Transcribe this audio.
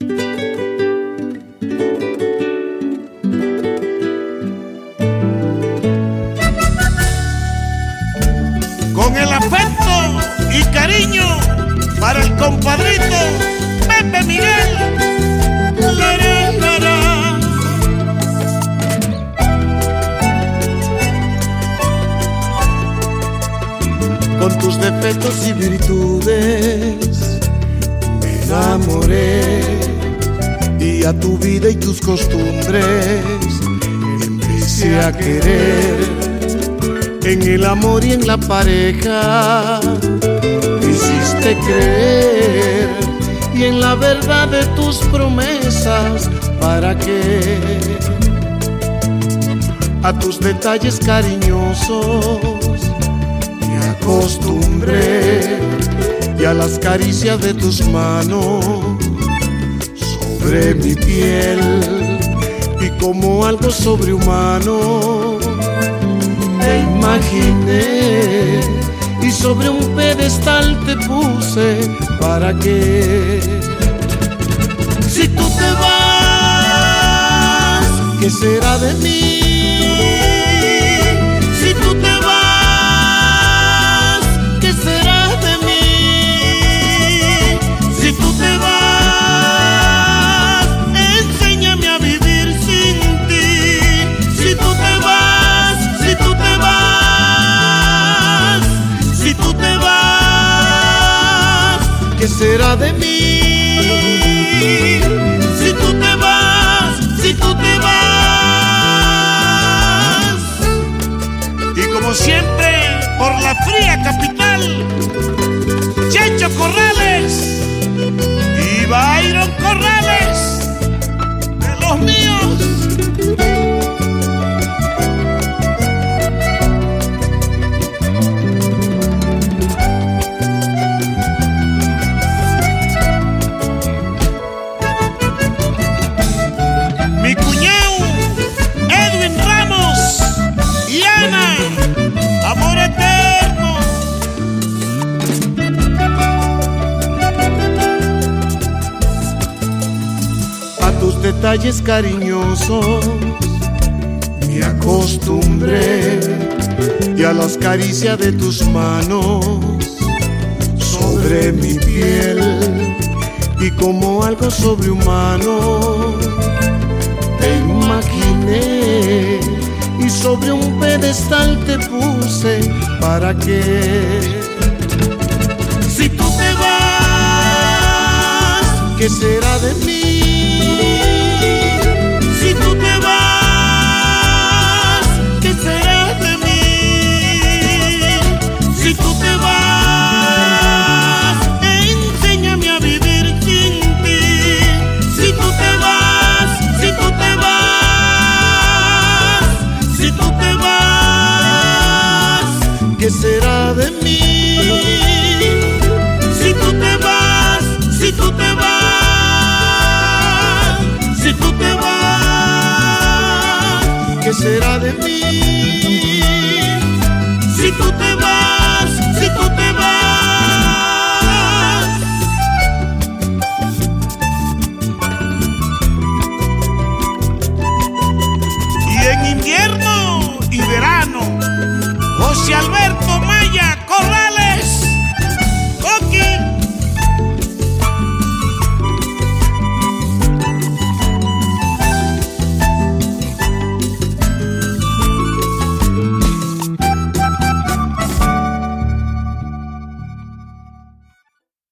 Con el afecto y cariño para el compadrito Pepe Miguel. Con tus defectos y virtudes enamoré. Y a tu vida y tus costumbres empecé a querer. En el amor y en la pareja me hiciste creer. Y en la verdad de tus promesas para que a tus detalles cariñosos me acostumbré las caricias de tus manos sobre mi piel y como algo sobrehumano te imaginé y sobre un pedestal te puse para que si tú te vas, ¿qué será de mí? Si tú te será de mí? Si tú te vas, si tú te vas. Y como siempre, por la fría capital, Checho Corrales tus detalles cariñosos. Me acostumbré y a las caricias de tus manos. Sobre mi piel y como algo sobrehumano. Te imaginé y sobre un pedestal te puse para que si tú te vas, ¿qué será de mí? You. será de mí? Si tú te vas, si tú te vas. Y en invierno y verano, José Alberto